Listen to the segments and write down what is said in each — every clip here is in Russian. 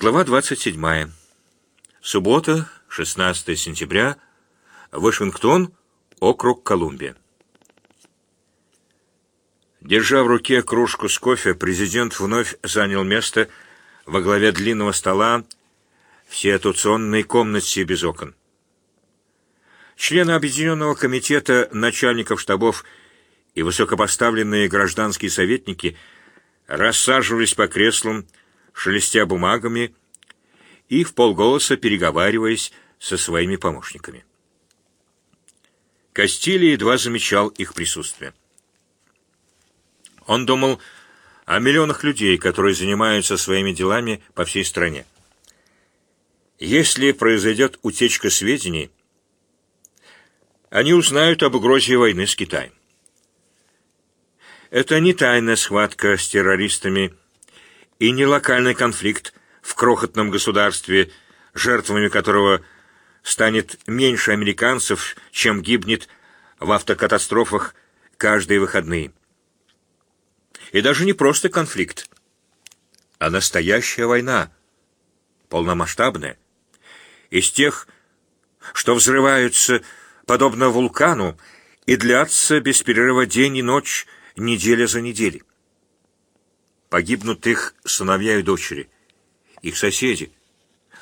Глава 27. Суббота, 16 сентября. Вашингтон, округ Колумбия. Держа в руке кружку с кофе, президент вновь занял место во главе длинного стола в ситуационной комнате без окон. Члены Объединенного комитета начальников штабов и высокопоставленные гражданские советники рассаживались по креслам, шелестя бумагами и в полголоса переговариваясь со своими помощниками. Кастили едва замечал их присутствие. Он думал о миллионах людей, которые занимаются своими делами по всей стране. Если произойдет утечка сведений, они узнают об угрозе войны с Китаем. Это не тайная схватка с террористами и не локальный конфликт в крохотном государстве, жертвами которого станет меньше американцев, чем гибнет в автокатастрофах каждые выходные. И даже не просто конфликт, а настоящая война, полномасштабная, из тех, что взрываются подобно вулкану и длятся без перерыва день и ночь, неделя за неделей. Погибнут их сыновья и дочери, их соседи,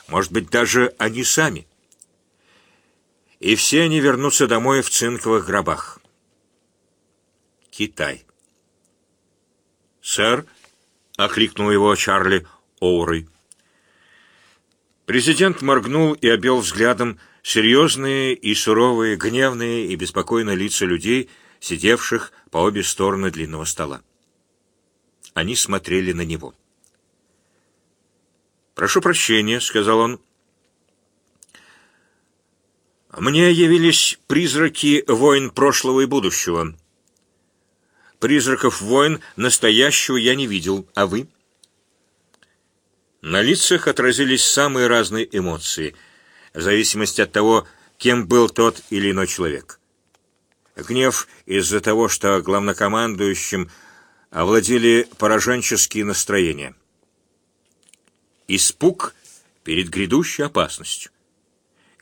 может быть, даже они сами. И все они вернутся домой в цинковых гробах. Китай. «Сэр», — окликнул его Чарли Оурой. Президент моргнул и обвел взглядом серьезные и суровые, гневные и беспокойные лица людей, сидевших по обе стороны длинного стола. Они смотрели на него. «Прошу прощения», — сказал он. «Мне явились призраки войн прошлого и будущего. Призраков войн настоящего я не видел, а вы?» На лицах отразились самые разные эмоции, в зависимости от того, кем был тот или иной человек. Гнев из-за того, что главнокомандующим овладели пораженческие настроения. Испуг перед грядущей опасностью.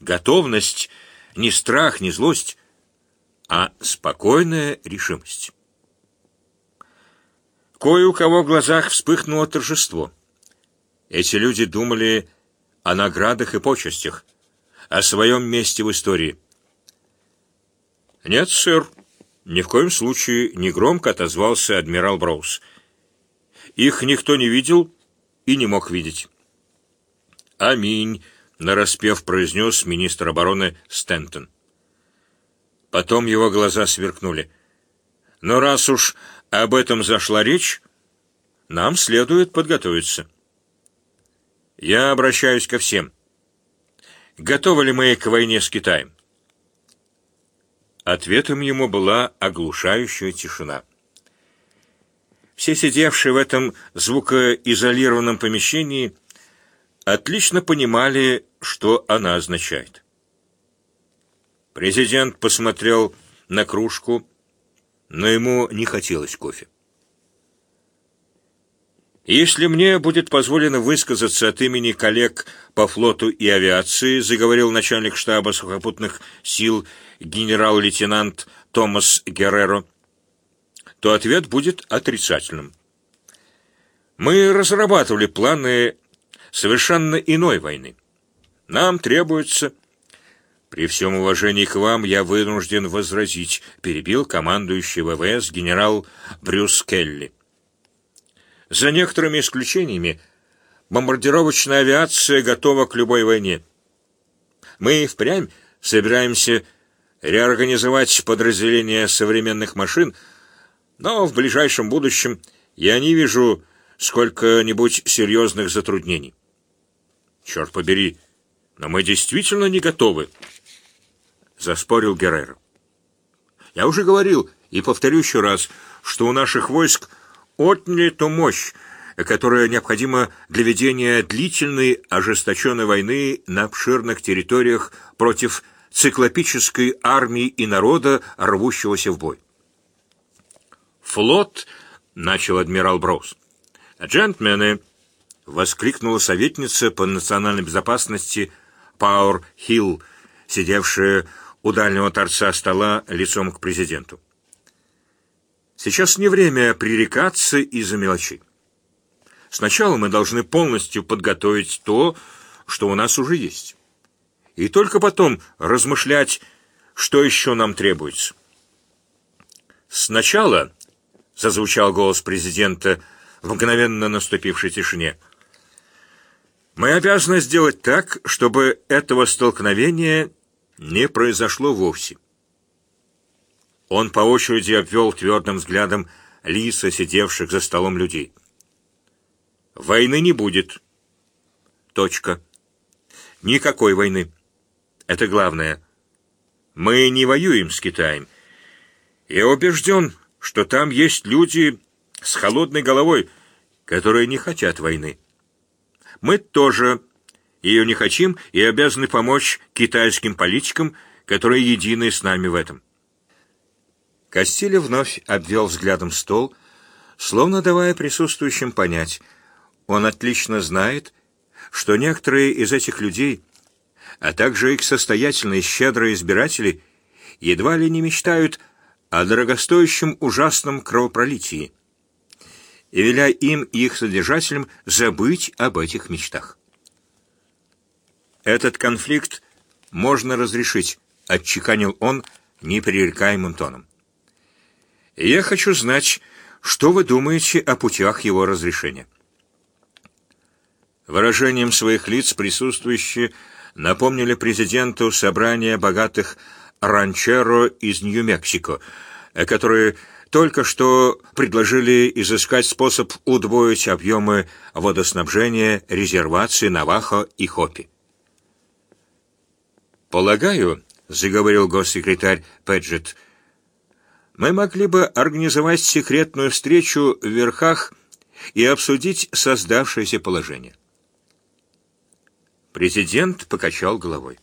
Готовность не страх, не злость, а спокойная решимость. Кое у кого в глазах вспыхнуло торжество. Эти люди думали о наградах и почестях, о своем месте в истории. «Нет, сэр», «Ни в коем случае», — негромко отозвался адмирал Броуз. «Их никто не видел и не мог видеть». «Аминь», — нараспев произнес министр обороны Стентон. Потом его глаза сверкнули. «Но раз уж об этом зашла речь, нам следует подготовиться. Я обращаюсь ко всем. Готовы ли мы к войне с Китаем?» Ответом ему была оглушающая тишина. Все сидевшие в этом звукоизолированном помещении отлично понимали, что она означает. Президент посмотрел на кружку, но ему не хотелось кофе. «Если мне будет позволено высказаться от имени коллег по флоту и авиации», заговорил начальник штаба сухопутных сил генерал-лейтенант Томас Герреро, то ответ будет отрицательным. Мы разрабатывали планы совершенно иной войны. Нам требуется... При всем уважении к вам я вынужден возразить, перебил командующий ВВС генерал Брюс Келли. За некоторыми исключениями, бомбардировочная авиация готова к любой войне. Мы впрямь собираемся реорганизовать подразделения современных машин, но в ближайшем будущем я не вижу сколько-нибудь серьезных затруднений. Черт побери, но мы действительно не готовы, заспорил Геррер. Я уже говорил и повторю еще раз, что у наших войск отняли ту мощь, которая необходима для ведения длительной ожесточенной войны на обширных территориях против циклопической армии и народа, рвущегося в бой. «Флот», — начал адмирал Броуз. «Джентльмены», воскликнула советница по национальной безопасности Пауэр Хилл, сидевшая у дальнего торца стола лицом к президенту. Сейчас не время пререкаться из-за мелочей. Сначала мы должны полностью подготовить то, что у нас уже есть. И только потом размышлять, что еще нам требуется. Сначала, зазвучал голос президента в мгновенно наступившей тишине, мы обязаны сделать так, чтобы этого столкновения не произошло вовсе. Он по очереди обвел твердым взглядом лица сидевших за столом людей. Войны не будет. Точка. Никакой войны. Это главное. Мы не воюем с Китаем. Я убежден, что там есть люди с холодной головой, которые не хотят войны. Мы тоже ее не хотим и обязаны помочь китайским политикам, которые едины с нами в этом. Кастиль вновь обвел взглядом стол, словно давая присутствующим понять, он отлично знает, что некоторые из этих людей, а также их состоятельные щедрые избиратели, едва ли не мечтают о дорогостоящем ужасном кровопролитии, и веля им и их содержателям забыть об этих мечтах. Этот конфликт можно разрешить, отчеканил он непререкаемым тоном. Я хочу знать, что вы думаете о путях его разрешения. Выражением своих лиц присутствующие напомнили президенту собрание богатых ранчеро из Нью-Мексико, которые только что предложили изыскать способ удвоить объемы водоснабжения резервации Навахо и Хопи. «Полагаю», — заговорил госсекретарь Педжет, — «мы могли бы организовать секретную встречу в верхах и обсудить создавшееся положение». Президент покачал головой.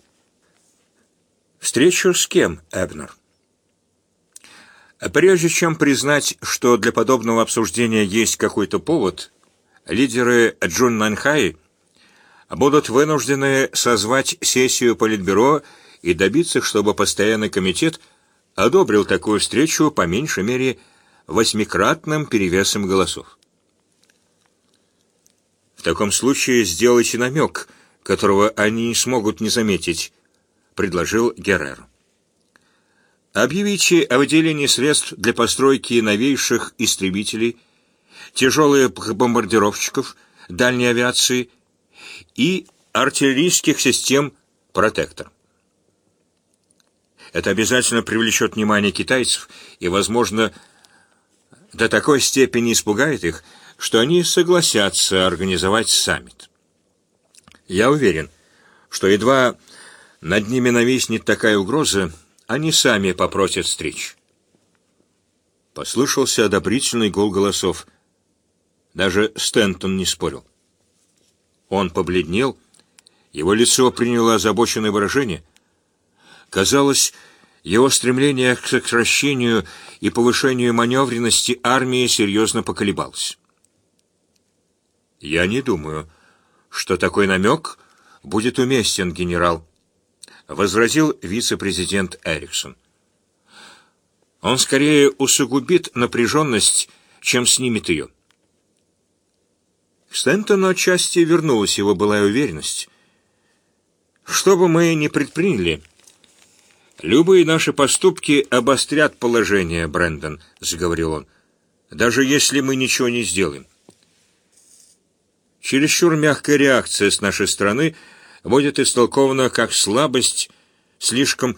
Встречу с кем, Эбнер? Прежде чем признать, что для подобного обсуждения есть какой-то повод, лидеры Джун Нанхай будут вынуждены созвать сессию Политбюро и добиться, чтобы постоянный комитет одобрил такую встречу по меньшей мере восьмикратным перевесом голосов. В таком случае сделайте намек – которого они не смогут не заметить, предложил Геррер. Объявите о выделении средств для постройки новейших истребителей, тяжелых бомбардировщиков, дальней авиации и артиллерийских систем «Протектор». Это обязательно привлечет внимание китайцев и, возможно, до такой степени испугает их, что они согласятся организовать саммит. Я уверен, что едва над ними нависнет такая угроза, они сами попросят встреч. Послышался одобрительный гул голосов. Даже Стентон не спорил. Он побледнел, его лицо приняло озабоченное выражение. Казалось, его стремление к сокращению и повышению маневренности армии серьезно поколебалось. Я не думаю, что такой намек будет уместен, генерал, возразил вице-президент Эриксон. Он скорее усугубит напряженность, чем снимет ее. К Стентону отчасти вернулась его былая уверенность. Что бы мы ни предприняли, любые наши поступки обострят положение, Брэндон, заговорил он, даже если мы ничего не сделаем. Чересчур мягкая реакция с нашей стороны будет истолкована как слабость, слишком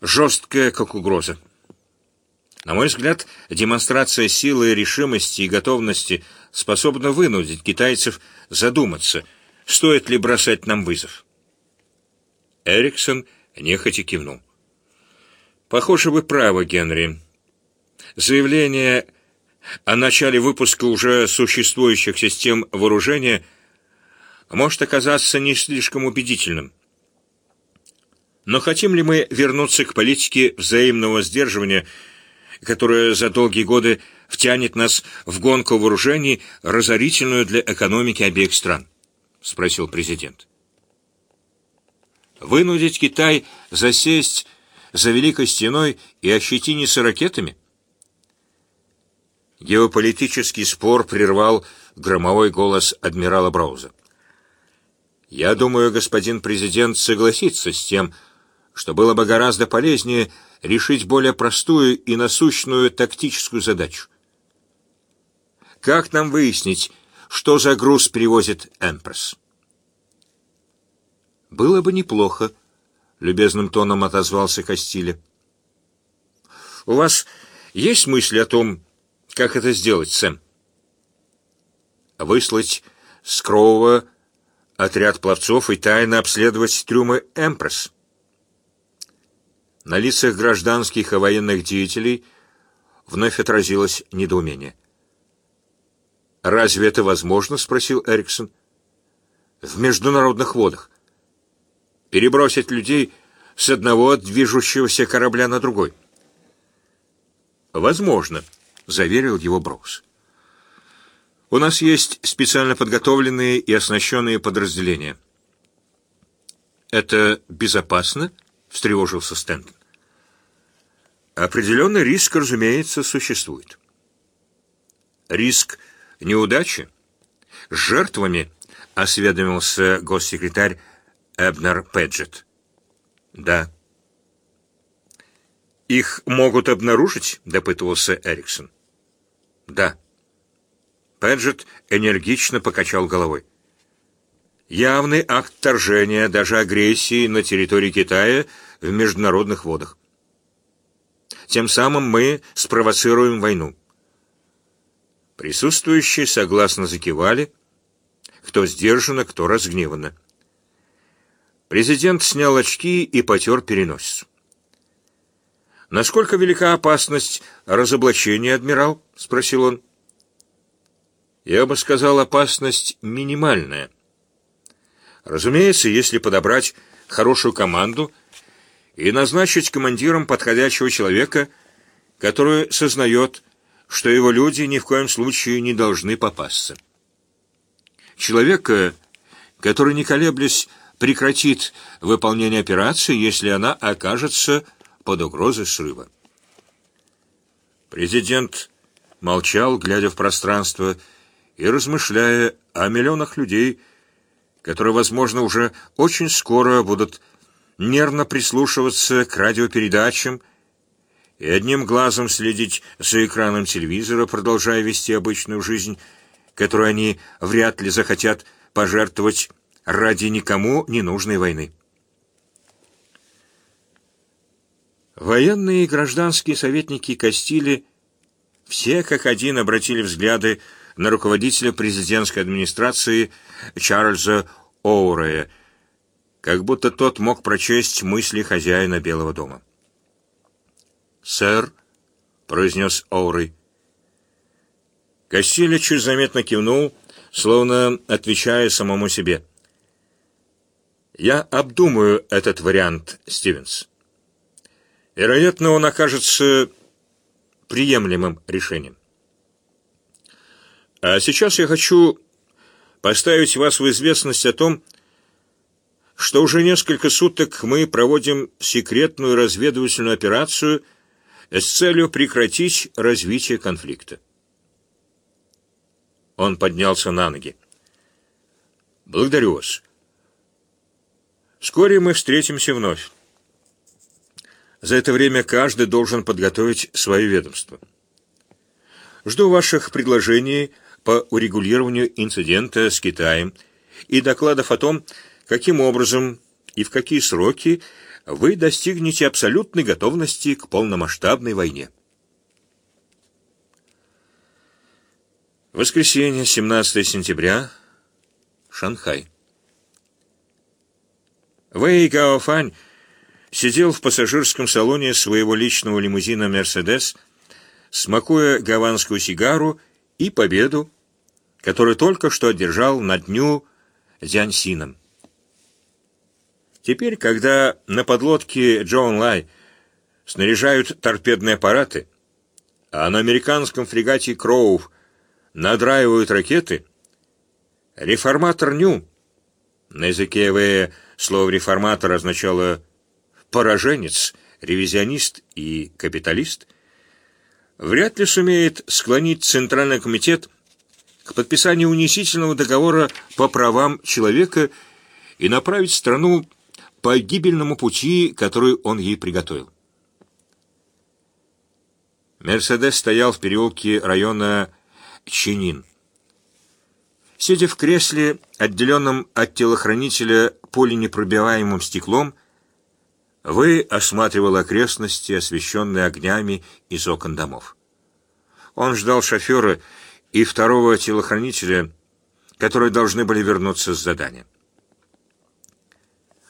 жесткая, как угроза. На мой взгляд, демонстрация силы, решимости и готовности способна вынудить китайцев задуматься, стоит ли бросать нам вызов. Эриксон нехотя кивнул. Похоже, вы правы, Генри. Заявление о начале выпуска уже существующих систем вооружения может оказаться не слишком убедительным. Но хотим ли мы вернуться к политике взаимного сдерживания которая за долгие годы втянет нас в гонку вооружений, разорительную для экономики обеих стран? спросил президент. Вынудить Китай засесть за Великой Стеной и ощетиниться ракетами? Геополитический спор прервал громовой голос адмирала Брауза. Я думаю, господин президент согласится с тем, что было бы гораздо полезнее решить более простую и насущную тактическую задачу. Как нам выяснить, что за груз перевозит Эмпресс? Было бы неплохо, любезным тоном отозвался Кастиля. У вас есть мысли о том, как это сделать, Сэм? Выслать Скроува отряд пловцов и тайно обследовать трюмы Эмпресс. На лицах гражданских и военных деятелей вновь отразилось недоумение. «Разве это возможно?» — спросил Эриксон. «В международных водах. Перебросить людей с одного движущегося корабля на другой». «Возможно», — заверил его Броуз. «У нас есть специально подготовленные и оснащенные подразделения». «Это безопасно?» — встревожился Стэнтон. Определенный риск, разумеется, существует. Риск неудачи? С жертвами осведомился госсекретарь Эбнер Педжет. Да. Их могут обнаружить, допытывался Эриксон. Да. Педжет энергично покачал головой. Явный акт вторжения, даже агрессии на территории Китая в международных водах. Тем самым мы спровоцируем войну. Присутствующие согласно закивали, кто сдержанно, кто разгневанно. Президент снял очки и потер переносицу. «Насколько велика опасность разоблачения, адмирал?» — спросил он. «Я бы сказал, опасность минимальная. Разумеется, если подобрать хорошую команду — и назначить командиром подходящего человека, который сознает, что его люди ни в коем случае не должны попасться. Человека, который, не колеблясь, прекратит выполнение операции, если она окажется под угрозой срыва. Президент молчал, глядя в пространство и размышляя о миллионах людей, которые, возможно, уже очень скоро будут нервно прислушиваться к радиопередачам и одним глазом следить за экраном телевизора, продолжая вести обычную жизнь, которую они вряд ли захотят пожертвовать ради никому ненужной войны. Военные и гражданские советники Кастили все как один обратили взгляды на руководителя президентской администрации Чарльза Оурея, как будто тот мог прочесть мысли хозяина Белого дома. «Сэр», — произнес Оурей. Кассиля чуть заметно кивнул, словно отвечая самому себе. «Я обдумаю этот вариант, Стивенс. Вероятно, он окажется приемлемым решением. А сейчас я хочу поставить вас в известность о том, что уже несколько суток мы проводим секретную разведывательную операцию с целью прекратить развитие конфликта. Он поднялся на ноги. Благодарю вас. Вскоре мы встретимся вновь. За это время каждый должен подготовить свое ведомство. Жду ваших предложений по урегулированию инцидента с Китаем и докладов о том, каким образом и в какие сроки вы достигнете абсолютной готовности к полномасштабной войне. Воскресенье, 17 сентября, Шанхай. Вэй Гаофань сидел в пассажирском салоне своего личного лимузина «Мерседес», смакуя гаванскую сигару и победу, которую только что одержал на дню Дзянсином. Теперь, когда на подлодке Джон Лай снаряжают торпедные аппараты, а на американском фрегате Кроув надраивают ракеты, реформатор Ню, на языке В слово «реформатор» означало «пораженец», «ревизионист» и «капиталист», вряд ли сумеет склонить Центральный комитет к подписанию унизительного договора по правам человека и направить страну по гибельному пути, который он ей приготовил. Мерседес стоял в переулке района Чинин. Сидя в кресле, отделенном от телохранителя пуленепробиваемым стеклом, вы осматривал окрестности, освещенные огнями из окон домов. Он ждал шофера и второго телохранителя, которые должны были вернуться с задания.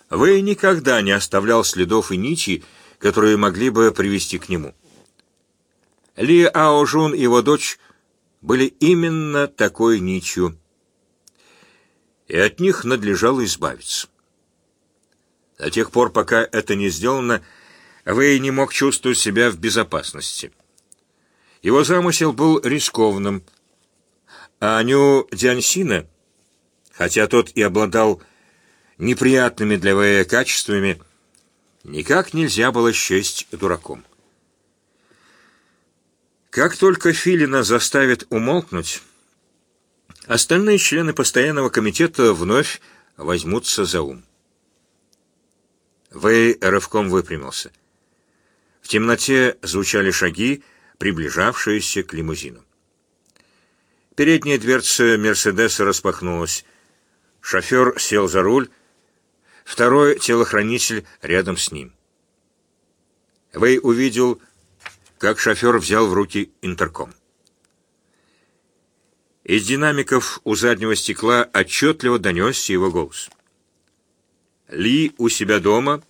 Вы никогда не оставлял следов и нити, которые могли бы привести к нему. Ли Аожун и его дочь были именно такой нитью, и от них надлежало избавиться. До тех пор, пока это не сделано, Вэй не мог чувствовать себя в безопасности. Его замысел был рискованным, а Аню Дянсина, хотя тот и обладал неприятными для Вэя качествами, никак нельзя было счесть дураком. Как только Филина заставит умолкнуть, остальные члены постоянного комитета вновь возьмутся за ум. Вэй рывком выпрямился. В темноте звучали шаги, приближавшиеся к лимузину. Передняя дверца Мерседеса распахнулась. Шофер сел за руль, второй телохранитель рядом с ним. Вэй увидел как шофер взял в руки интерком. Из динамиков у заднего стекла отчетливо донесся его голос. Ли у себя дома,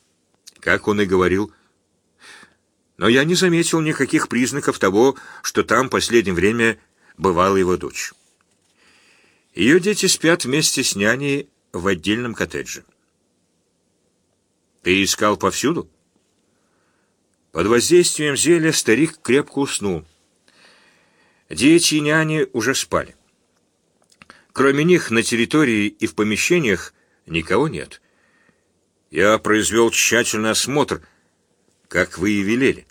как он и говорил, но я не заметил никаких признаков того, что там в последнее время бывала его дочь. Ее дети спят вместе с няней в отдельном коттедже. Ты искал повсюду? Под воздействием зелья старик крепко уснул. Дети и няни уже спали. Кроме них на территории и в помещениях никого нет. Я произвел тщательный осмотр, как вы и велели.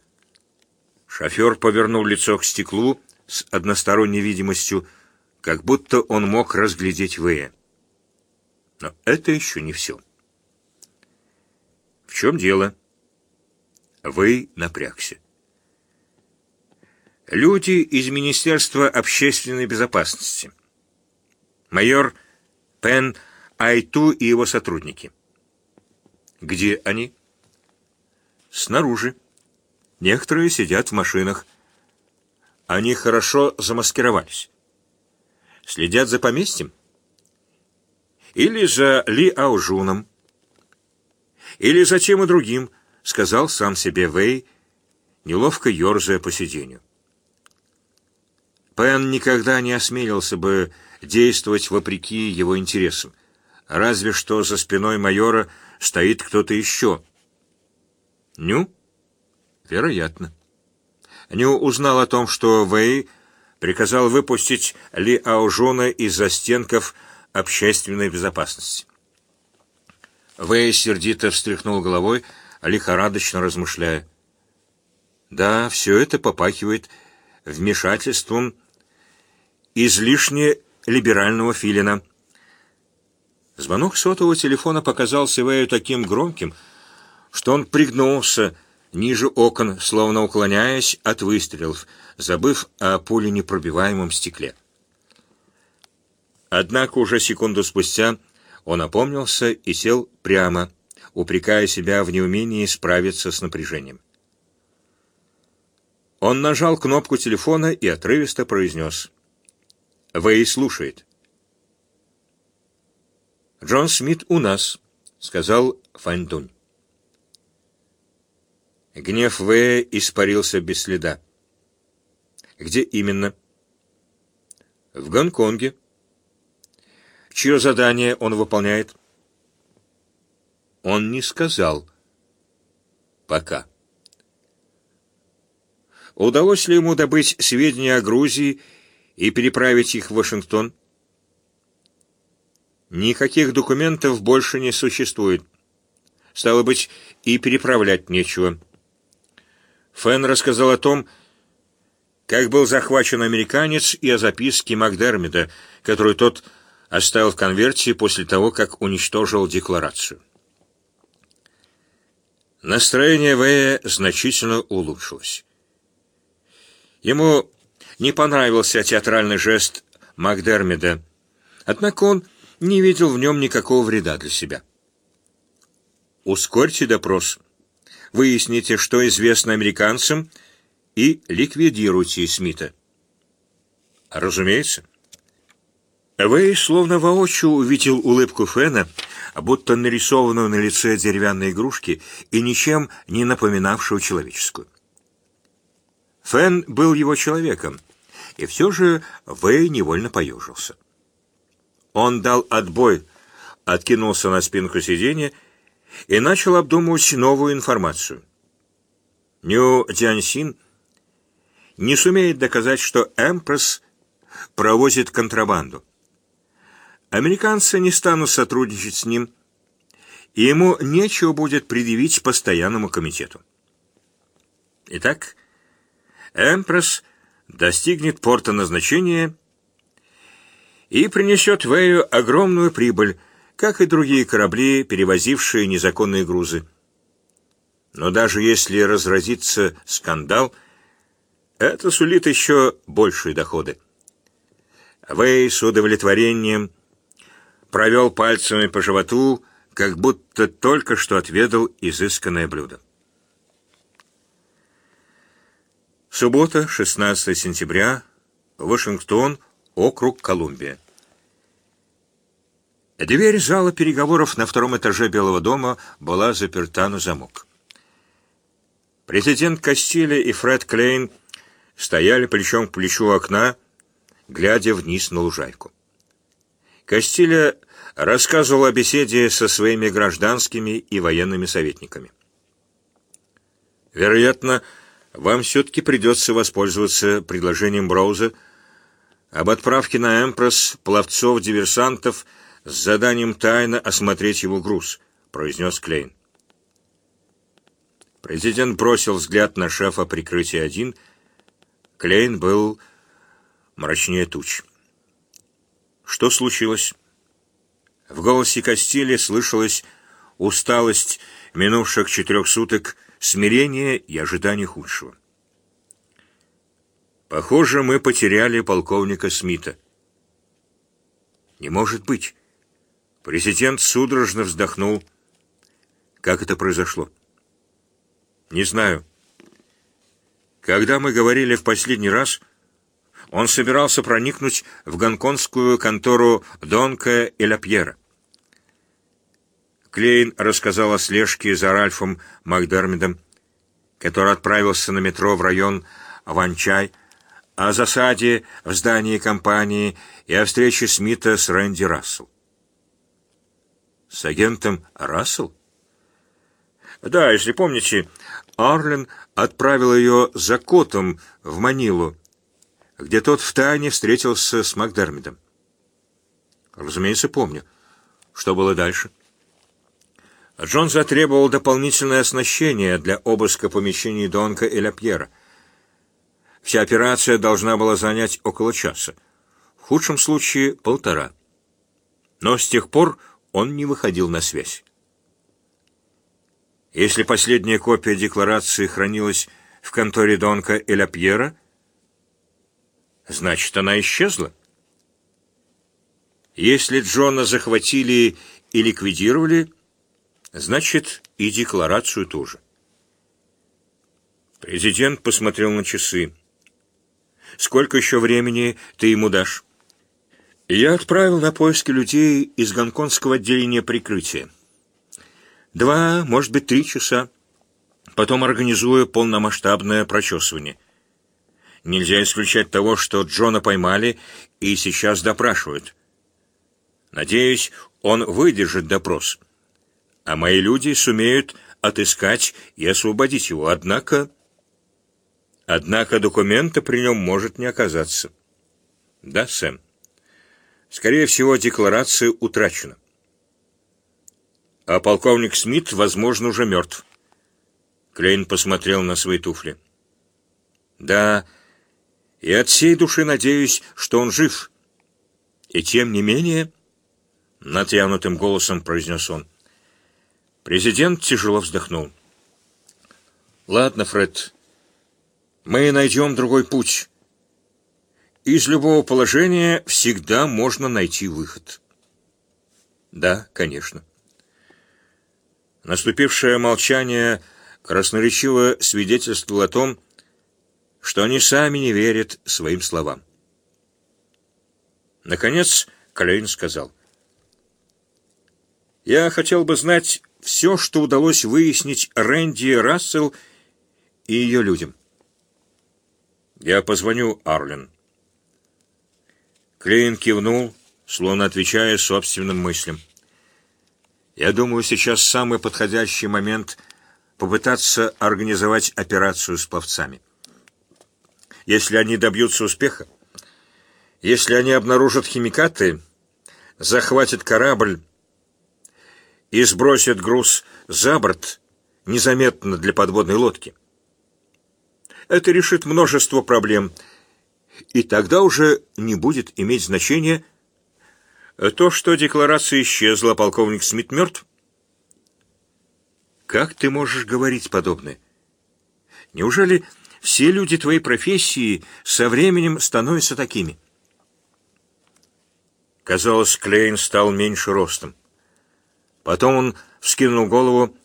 Шофер повернул лицо к стеклу с односторонней видимостью, как будто он мог разглядеть Вэя. Но это еще не все. В чем дело? Вы напрягся. Люди из Министерства общественной безопасности. Майор Пен Айту и его сотрудники. Где они? Снаружи. Некоторые сидят в машинах. Они хорошо замаскировались. Следят за поместьем? Или за Ли Аужуном? Или за тем и другим, сказал сам себе Вэй, неловко ерзая по сиденью. Пен никогда не осмелился бы действовать вопреки его интересам, разве что за спиной майора стоит кто-то еще. Ню? Вероятно. Ню узнал о том, что Вэй приказал выпустить Ли Аужуна из застенков общественной безопасности. Вэй сердито встряхнул головой, лихорадочно размышляя. Да, все это попахивает вмешательством излишне либерального филина. Звонок сотового телефона показался Вэю таким громким, что он пригнулся ниже окон, словно уклоняясь от выстрелов, забыв о пуленепробиваемом стекле. Однако уже секунду спустя он опомнился и сел прямо, упрекая себя в неумении справиться с напряжением. Он нажал кнопку телефона и отрывисто произнес. «Вэй слушает». «Джон Смит у нас», — сказал Фаньдунь. Гнев Вэя испарился без следа. «Где именно?» «В Гонконге». «Чье задание он выполняет?» Он не сказал. Пока. удалось ли ему добыть сведения о Грузии и переправить их в Вашингтон? Никаких документов больше не существует. Стало быть, и переправлять нечего. Фен рассказал о том, как был захвачен американец, и о записке Макдермида, которую тот оставил в конверте после того, как уничтожил декларацию. Настроение Вэя значительно улучшилось. Ему не понравился театральный жест Макдермида, однако он не видел в нем никакого вреда для себя. Ускорьте допрос. Выясните, что известно американцам, и ликвидируйте Смита. Разумеется. Вэй словно воочию увидел улыбку Фена, будто нарисованную на лице деревянной игрушки и ничем не напоминавшую человеческую. Фен был его человеком, и все же Вэй невольно поежился. Он дал отбой, откинулся на спинку сиденья и начал обдумывать новую информацию. Нью Дзянсин не сумеет доказать, что Эмпресс провозит контрабанду. Американцы не станут сотрудничать с ним, и ему нечего будет предъявить постоянному комитету. Итак, Эмпресс достигнет порта назначения и принесет Вэю огромную прибыль, как и другие корабли, перевозившие незаконные грузы. Но даже если разразится скандал, это сулит еще большие доходы. Вэй с удовлетворением провел пальцами по животу, как будто только что отведал изысканное блюдо. Суббота, 16 сентября, Вашингтон, округ Колумбия. Дверь зала переговоров на втором этаже Белого дома была заперта на замок. Президент Кастиля и Фред Клейн стояли плечом к плечу окна, глядя вниз на лужайку. Кастиля рассказывал о беседе со своими гражданскими и военными советниками. Вероятно, вам все-таки придется воспользоваться предложением Броуза об отправке на Эмпрос пловцов-диверсантов с заданием тайно осмотреть его груз, произнес Клейн. Президент бросил взгляд на шефа прикрытия один. Клейн был мрачнее туч. Что случилось? В голосе Костили слышалась усталость минувших четырех суток, смирение и ожидание худшего. Похоже, мы потеряли полковника Смита. Не может быть. Президент судорожно вздохнул. Как это произошло? Не знаю. Когда мы говорили в последний раз, он собирался проникнуть в гонконгскую контору Донка и Лапьера. Клейн рассказал о слежке за Ральфом Макдермидом, который отправился на метро в район Ванчай, о засаде в здании компании и о встрече Смита с Рэнди Рассел. С агентом Рассел? Да, если помните, Арлен отправил ее за котом в Манилу, где тот втайне встретился с Макдермидом. Разумеется, помню. Что было дальше? Джон затребовал дополнительное оснащение для обыска помещений Донка и Ляпьера. Вся операция должна была занять около часа. В худшем случае — полтора. Но с тех пор он не выходил на связь. Если последняя копия декларации хранилась в конторе Донка и Ляпьера, значит, она исчезла. Если Джона захватили и ликвидировали, Значит, и декларацию тоже. Президент посмотрел на часы. Сколько еще времени ты ему дашь? Я отправил на поиски людей из гонконгского отделения прикрытия. Два, может быть, три часа. Потом организую полномасштабное прочесывание. Нельзя исключать того, что Джона поймали и сейчас допрашивают. Надеюсь, он выдержит допрос а мои люди сумеют отыскать и освободить его. Однако... Однако документа при нем может не оказаться. Да, Сэм. Скорее всего, декларация утрачена. А полковник Смит, возможно, уже мертв. Клейн посмотрел на свои туфли. Да, и от всей души надеюсь, что он жив. И тем не менее, натянутым голосом произнес он. Президент тяжело вздохнул. Ладно, Фред, мы найдем другой путь. Из любого положения всегда можно найти выход. Да, конечно. Наступившее молчание красноречиво свидетельствовало о том, что они сами не верят своим словам. Наконец, Клейн сказал: "Я хотел бы знать все, что удалось выяснить Рэнди Рассел и ее людям. Я позвоню Арлен. Клейн кивнул, словно отвечая собственным мыслям. Я думаю, сейчас самый подходящий момент попытаться организовать операцию с пловцами. Если они добьются успеха, если они обнаружат химикаты, захватят корабль и сбросят груз за борт незаметно для подводной лодки. Это решит множество проблем, и тогда уже не будет иметь значения то, что декларация исчезла, полковник Смит мертв. Как ты можешь говорить подобное? Неужели все люди твоей профессии со временем становятся такими? Казалось, Клейн стал меньше ростом. Потом он вскинул голову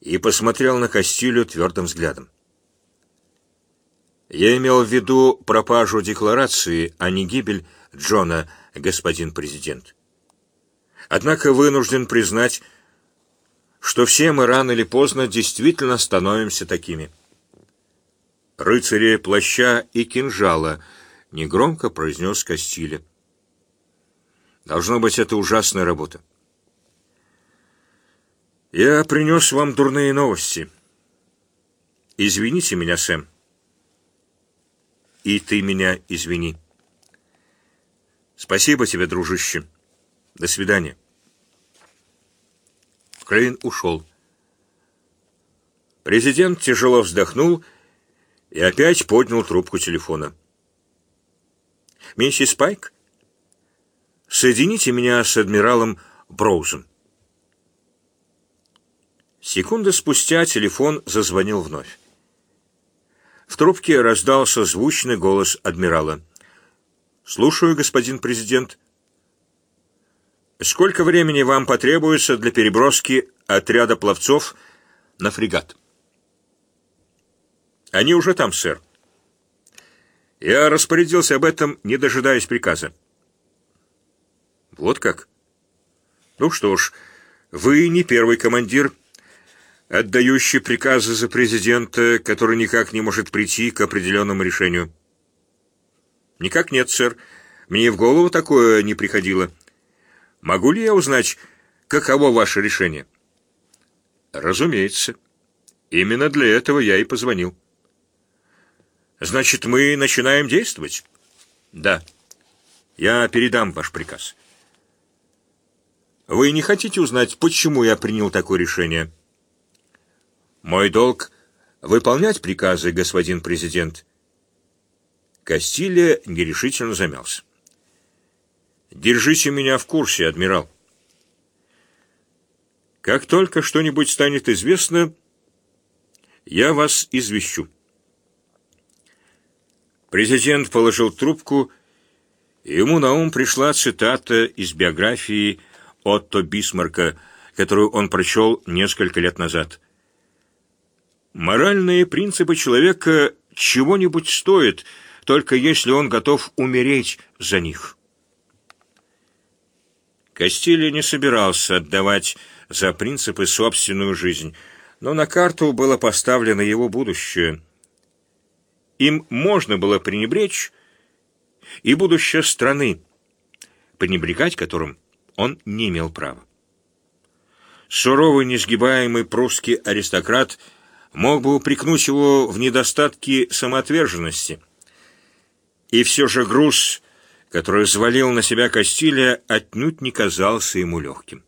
и посмотрел на Кастилю твердым взглядом. Я имел в виду пропажу декларации, а не гибель Джона, господин президент. Однако вынужден признать, что все мы рано или поздно действительно становимся такими. Рыцари плаща и кинжала, негромко произнес Кастиля. Должно быть, это ужасная работа. Я принес вам дурные новости. Извините меня, Сэм. И ты меня извини. Спасибо тебе, дружище. До свидания. Крейн ушел. Президент тяжело вздохнул и опять поднял трубку телефона. «Миссис Пайк, соедините меня с адмиралом Броузом». Секунды спустя телефон зазвонил вновь. В трубке раздался звучный голос адмирала. «Слушаю, господин президент». «Сколько времени вам потребуется для переброски отряда пловцов на фрегат?» «Они уже там, сэр». «Я распорядился об этом, не дожидаясь приказа». «Вот как?» «Ну что ж, вы не первый командир» отдающий приказы за президента, который никак не может прийти к определенному решению. Никак нет, сэр. Мне в голову такое не приходило. Могу ли я узнать, каково ваше решение? Разумеется. Именно для этого я и позвонил. Значит, мы начинаем действовать? Да. Я передам ваш приказ. Вы не хотите узнать, почему я принял такое решение? Мой долг — выполнять приказы, господин президент. Кастилья нерешительно замялся. Держите меня в курсе, адмирал. Как только что-нибудь станет известно, я вас извещу. Президент положил трубку, и ему на ум пришла цитата из биографии Отто Бисмарка, которую он прочел несколько лет назад. Моральные принципы человека чего-нибудь стоят, только если он готов умереть за них. Кастилья не собирался отдавать за принципы собственную жизнь, но на карту было поставлено его будущее. Им можно было пренебречь и будущее страны, пренебрегать которым он не имел права. Суровый, несгибаемый прусский аристократ – мог бы упрекнуть его в недостатке самоотверженности. И все же груз, который взвалил на себя Кастилия, отнюдь не казался ему легким.